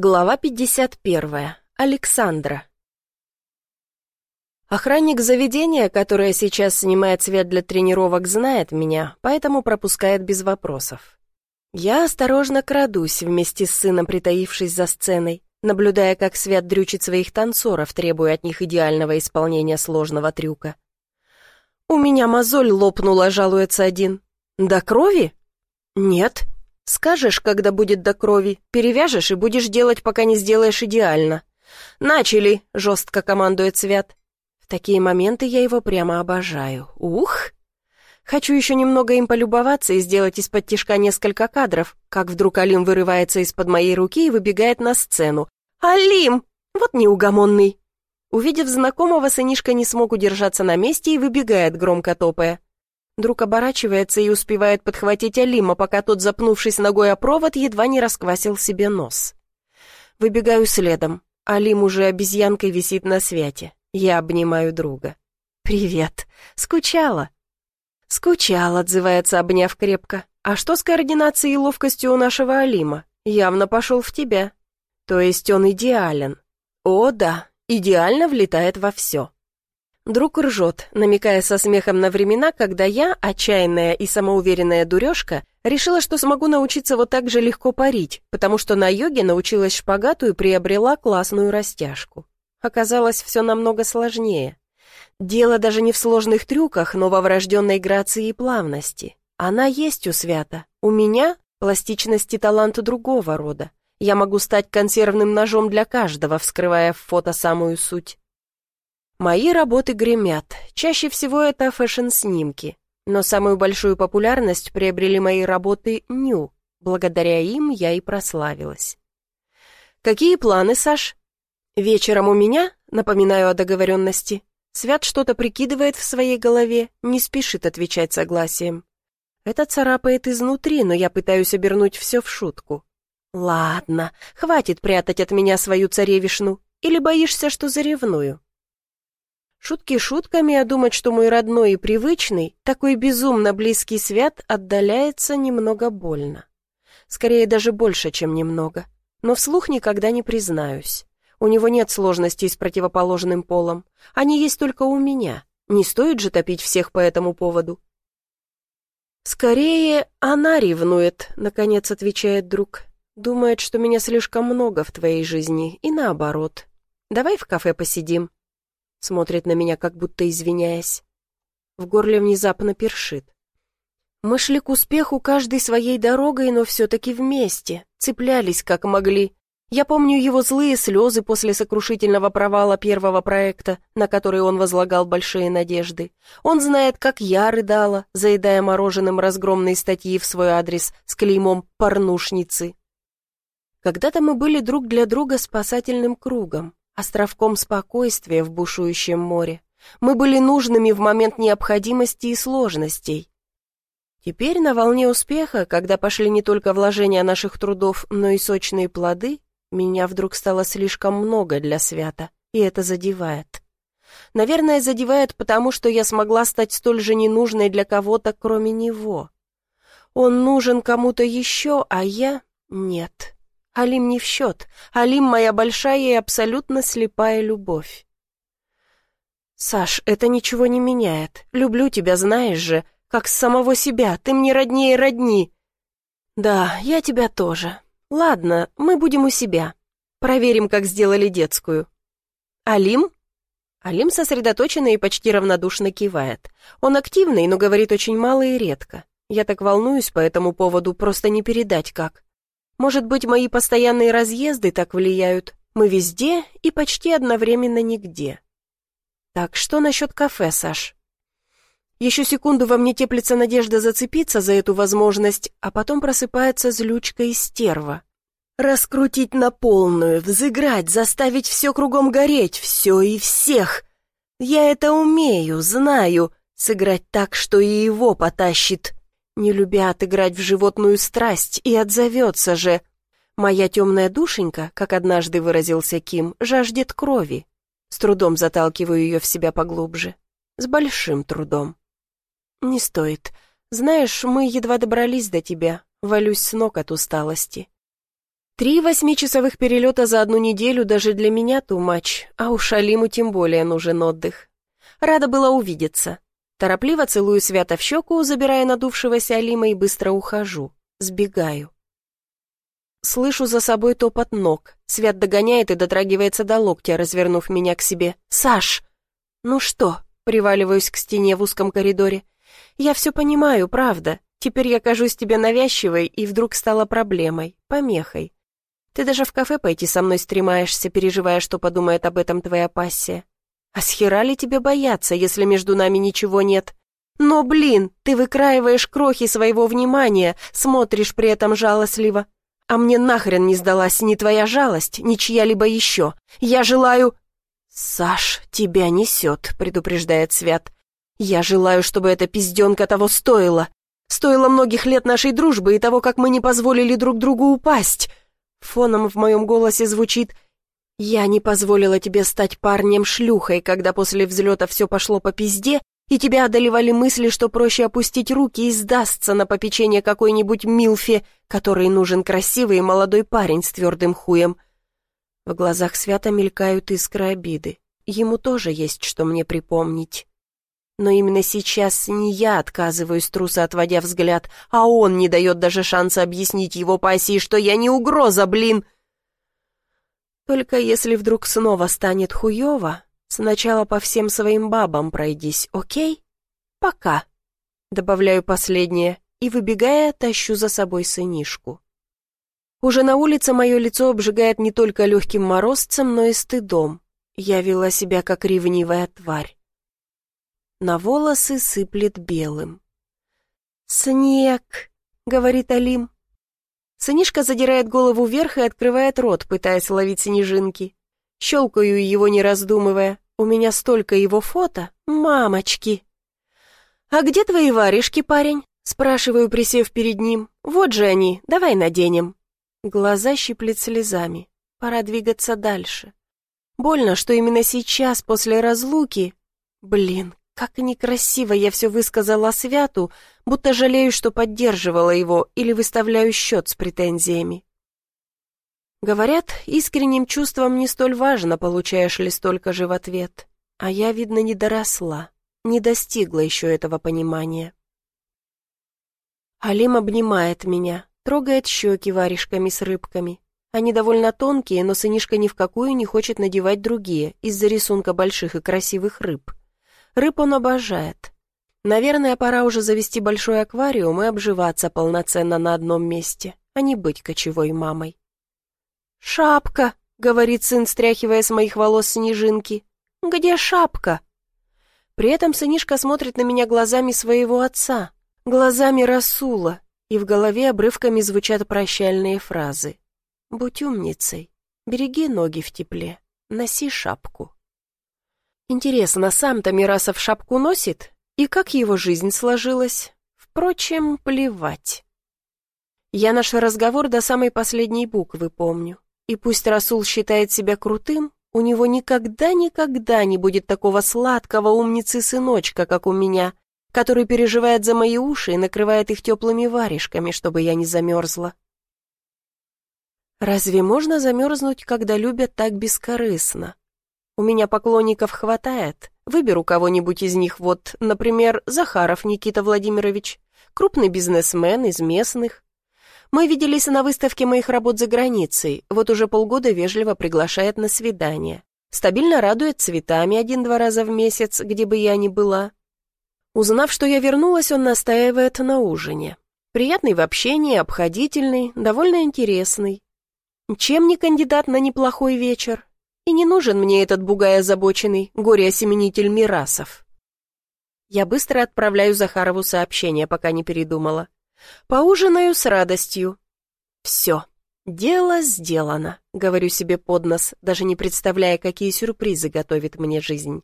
Глава 51. Александра. Охранник заведения, которое сейчас снимает свет для тренировок, знает меня, поэтому пропускает без вопросов. Я осторожно крадусь вместе с сыном, притаившись за сценой, наблюдая, как Свят дрючит своих танцоров, требуя от них идеального исполнения сложного трюка. «У меня мозоль лопнула», — жалуется один. «До крови?» «Нет», Скажешь, когда будет до крови, перевяжешь и будешь делать, пока не сделаешь идеально. «Начали!» — жестко командует Свят. В такие моменты я его прямо обожаю. Ух! Хочу еще немного им полюбоваться и сделать из-под тишка несколько кадров, как вдруг Алим вырывается из-под моей руки и выбегает на сцену. «Алим! Вот неугомонный!» Увидев знакомого, сынишка не смог удержаться на месте и выбегает, громко топая. Друг оборачивается и успевает подхватить Алима, пока тот, запнувшись ногой о провод, едва не расквасил себе нос. Выбегаю следом. Алим уже обезьянкой висит на святе. Я обнимаю друга. «Привет. Скучала?» «Скучал», — отзывается, обняв крепко. «А что с координацией и ловкостью у нашего Алима? Явно пошел в тебя. То есть он идеален. О, да, идеально влетает во все». Друг ржет, намекая со смехом на времена, когда я, отчаянная и самоуверенная дурежка, решила, что смогу научиться вот так же легко парить, потому что на йоге научилась шпагату и приобрела классную растяжку. Оказалось, все намного сложнее. Дело даже не в сложных трюках, но во врожденной грации и плавности. Она есть у Свята. У меня пластичность и талант другого рода. Я могу стать консервным ножом для каждого, вскрывая в фото самую суть. Мои работы гремят. Чаще всего это фэшн-снимки. Но самую большую популярность приобрели мои работы «Ню». Благодаря им я и прославилась. «Какие планы, Саш?» «Вечером у меня, напоминаю о договоренности». Свят что-то прикидывает в своей голове, не спешит отвечать согласием. Это царапает изнутри, но я пытаюсь обернуть все в шутку. «Ладно, хватит прятать от меня свою царевишну. Или боишься, что заревную?» Шутки шутками, а думать, что мой родной и привычный, такой безумно близкий свят, отдаляется немного больно. Скорее, даже больше, чем немного. Но вслух никогда не признаюсь. У него нет сложностей с противоположным полом. Они есть только у меня. Не стоит же топить всех по этому поводу. «Скорее, она ревнует», — наконец отвечает друг. «Думает, что меня слишком много в твоей жизни, и наоборот. Давай в кафе посидим». Смотрит на меня, как будто извиняясь. В горле внезапно першит. Мы шли к успеху каждой своей дорогой, но все-таки вместе, цеплялись как могли. Я помню его злые слезы после сокрушительного провала первого проекта, на который он возлагал большие надежды. Он знает, как я рыдала, заедая мороженым разгромные статьи в свой адрес с клеймом «порнушницы». Когда-то мы были друг для друга спасательным кругом островком спокойствия в бушующем море. Мы были нужными в момент необходимости и сложностей. Теперь на волне успеха, когда пошли не только вложения наших трудов, но и сочные плоды, меня вдруг стало слишком много для свята, и это задевает. Наверное, задевает потому, что я смогла стать столь же ненужной для кого-то, кроме него. Он нужен кому-то еще, а я — нет. Алим не в счет. Алим — моя большая и абсолютно слепая любовь. «Саш, это ничего не меняет. Люблю тебя, знаешь же, как самого себя. Ты мне роднее родни». «Да, я тебя тоже. Ладно, мы будем у себя. Проверим, как сделали детскую». «Алим?» Алим сосредоточенно и почти равнодушно кивает. Он активный, но говорит очень мало и редко. Я так волнуюсь по этому поводу, просто не передать как. Может быть, мои постоянные разъезды так влияют. Мы везде и почти одновременно нигде. Так, что насчет кафе, Саш? Еще секунду во мне теплится надежда зацепиться за эту возможность, а потом просыпается злючка и стерва. Раскрутить на полную, взыграть, заставить все кругом гореть, все и всех. Я это умею, знаю, сыграть так, что и его потащит не любя отыграть в животную страсть, и отзовется же. Моя темная душенька, как однажды выразился Ким, жаждет крови. С трудом заталкиваю ее в себя поглубже. С большим трудом. Не стоит. Знаешь, мы едва добрались до тебя. Валюсь с ног от усталости. Три восьмичасовых перелета за одну неделю даже для меня тумач, а уж Алиму тем более нужен отдых. Рада была увидеться. Торопливо целую Свята в щеку, забирая надувшегося Алима и быстро ухожу. Сбегаю. Слышу за собой топот ног. Свят догоняет и дотрагивается до локтя, развернув меня к себе. «Саш!» «Ну что?» — приваливаюсь к стене в узком коридоре. «Я все понимаю, правда. Теперь я кажусь тебе навязчивой, и вдруг стала проблемой, помехой. Ты даже в кафе пойти со мной стремаешься, переживая, что подумает об этом твоя пассия. А с хера ли тебе бояться, если между нами ничего нет? Но, блин, ты выкраиваешь крохи своего внимания, смотришь при этом жалостливо. А мне нахрен не сдалась ни твоя жалость, ни чья-либо еще. Я желаю...» «Саш, тебя несет», — предупреждает Свят. «Я желаю, чтобы эта пизденка того стоила. Стоило многих лет нашей дружбы и того, как мы не позволили друг другу упасть. Фоном в моем голосе звучит «Я не позволила тебе стать парнем-шлюхой, когда после взлета все пошло по пизде, и тебя одолевали мысли, что проще опустить руки и сдастся на попечение какой-нибудь Милфи, которой нужен красивый молодой парень с твердым хуем». В глазах Свята мелькают искры обиды. Ему тоже есть что мне припомнить. Но именно сейчас не я отказываюсь, труса отводя взгляд, а он не дает даже шанса объяснить его пассии, что я не угроза, блин. Только если вдруг снова станет хуёво, сначала по всем своим бабам пройдись, окей? Пока. Добавляю последнее и, выбегая, тащу за собой сынишку. Уже на улице мое лицо обжигает не только легким морозцем, но и стыдом. Я вела себя как ревнивая тварь на волосы сыплет белым. «Снег!» — говорит Алим. Сынишка задирает голову вверх и открывает рот, пытаясь ловить снежинки. Щелкаю его, не раздумывая. У меня столько его фото. Мамочки! «А где твои варежки, парень?» Спрашиваю, присев перед ним. «Вот же они, давай наденем». Глаза щиплет слезами. Пора двигаться дальше. Больно, что именно сейчас, после разлуки... Блин, как некрасиво я все высказала Святу, будто жалею, что поддерживала его или выставляю счет с претензиями. Говорят, искренним чувством не столь важно, получаешь ли столько же в ответ. А я, видно, не доросла, не достигла еще этого понимания. Алим обнимает меня, трогает щеки варежками с рыбками. Они довольно тонкие, но сынишка ни в какую не хочет надевать другие из-за рисунка больших и красивых рыб. Рыб он обожает. Наверное, пора уже завести большой аквариум и обживаться полноценно на одном месте, а не быть кочевой мамой. «Шапка!» — говорит сын, стряхивая с моих волос снежинки. «Где шапка?» При этом сынишка смотрит на меня глазами своего отца, глазами Расула, и в голове обрывками звучат прощальные фразы. «Будь умницей, береги ноги в тепле, носи шапку». Интересно, сам-то Мирасов шапку носит? И как его жизнь сложилась? Впрочем, плевать. Я наш разговор до самой последней буквы помню. И пусть Расул считает себя крутым, у него никогда-никогда не будет такого сладкого умницы-сыночка, как у меня, который переживает за мои уши и накрывает их теплыми варежками, чтобы я не замерзла. Разве можно замерзнуть, когда любят так бескорыстно? У меня поклонников хватает. Выберу кого-нибудь из них, вот, например, Захаров Никита Владимирович, крупный бизнесмен из местных. Мы виделись на выставке моих работ за границей, вот уже полгода вежливо приглашает на свидание. Стабильно радует цветами один-два раза в месяц, где бы я ни была. Узнав, что я вернулась, он настаивает на ужине. Приятный в общении, обходительный, довольно интересный. Чем не кандидат на неплохой вечер? И не нужен мне этот бугай озабоченный, горе-осеменитель Мирасов. Я быстро отправляю Захарову сообщение, пока не передумала. Поужинаю с радостью. Все, дело сделано, говорю себе под нос, даже не представляя, какие сюрпризы готовит мне жизнь.